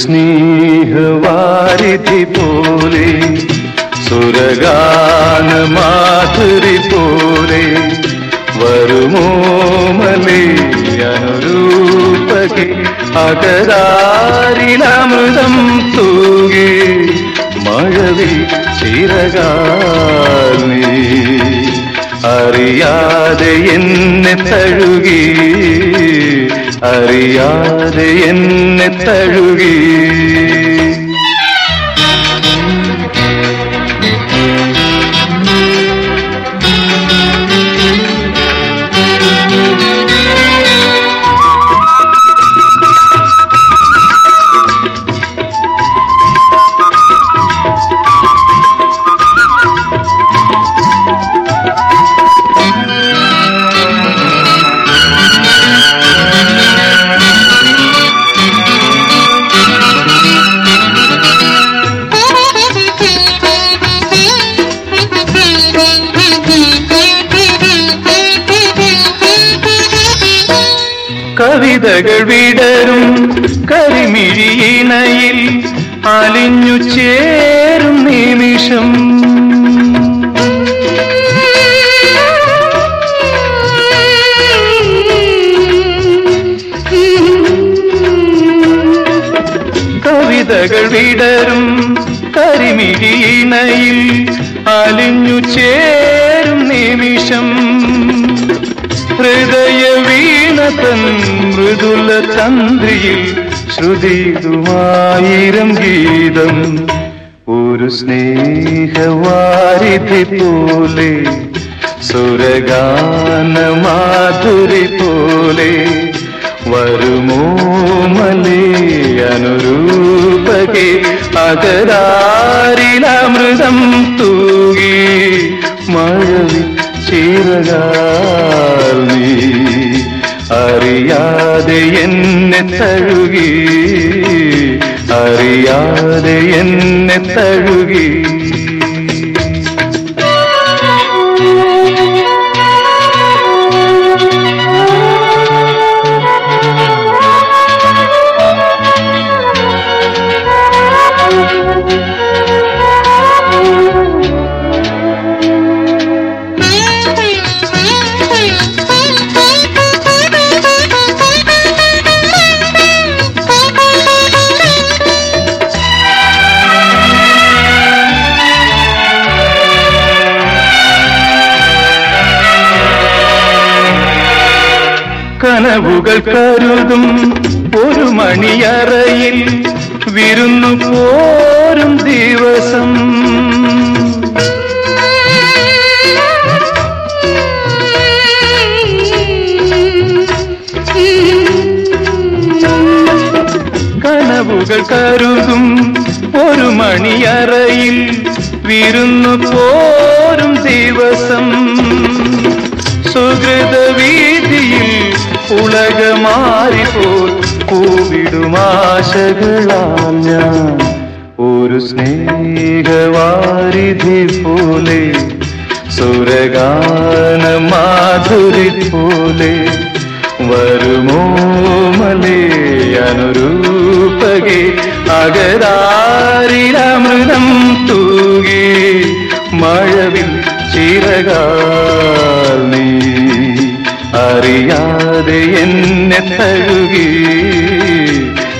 സ്നേഹവാരിധി പോലെ സുരഗാന മാധുരി പോലെ വരുമോ മലേ അനുരൂപകെ അകരാരിലമൃതം തൂകി മഴവിൽ ചിറകാൽ അറിയാതെ എന്നെ തഴുകി അറിയാതെ എന്നെ തഴുകി. കവിതകൾ വിടരും. കരിമിഴിയിണയിൽ അലിഞ്ഞു ചേരും നിമിഷം. കവിതകൾ വിടരും. കരിമിഴിയിണയിൽ അലിഞ്ഞു ചേരും നിമിഷം. വീണതൻ മൃദുല തന്ത്രിയിൽ ശ്രുതിതുമായിരം ഗീതം. ഒരു സ്നേഹവാരിധി പോലെ സുരഗാന മാധുരി പോലെ വരുമോ മലേ അനുരൂപകെ അകരാരിലമൃതം തൂകി മഴവി ചിറകാൽ തഴുകി അറിയാതെ എന്നെ തഴുകി. കനവുകൾ കരുതും ഒരു മണിയറയിൽ വിരുന്നു പോരും ദിവസം. കനവുകൾ കരുതും. ഒരു മണിയറയിൽ വിരുന്നു പോരും ദിവസം. സുഹൃത ഉലകമാറിപ്പോൽ കൂവിടുമാശകളാൽ ഞാൻ. ഒരു സ്നേഹവാരിധി പോലെ സുരഗാന മാധുരി പോലെ വരുമോ മലേ അനുരൂപകെ? അകരാരിലമൃതം തൂകി മഴവിൽ ചിരകാ അറിയാതെ എന്നെ തഴുകി.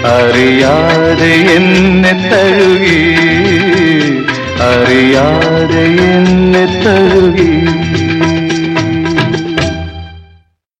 അറിയാതെ എന്നെ തഴുകി. അറിയാതെ എന്നെ തഴുകി.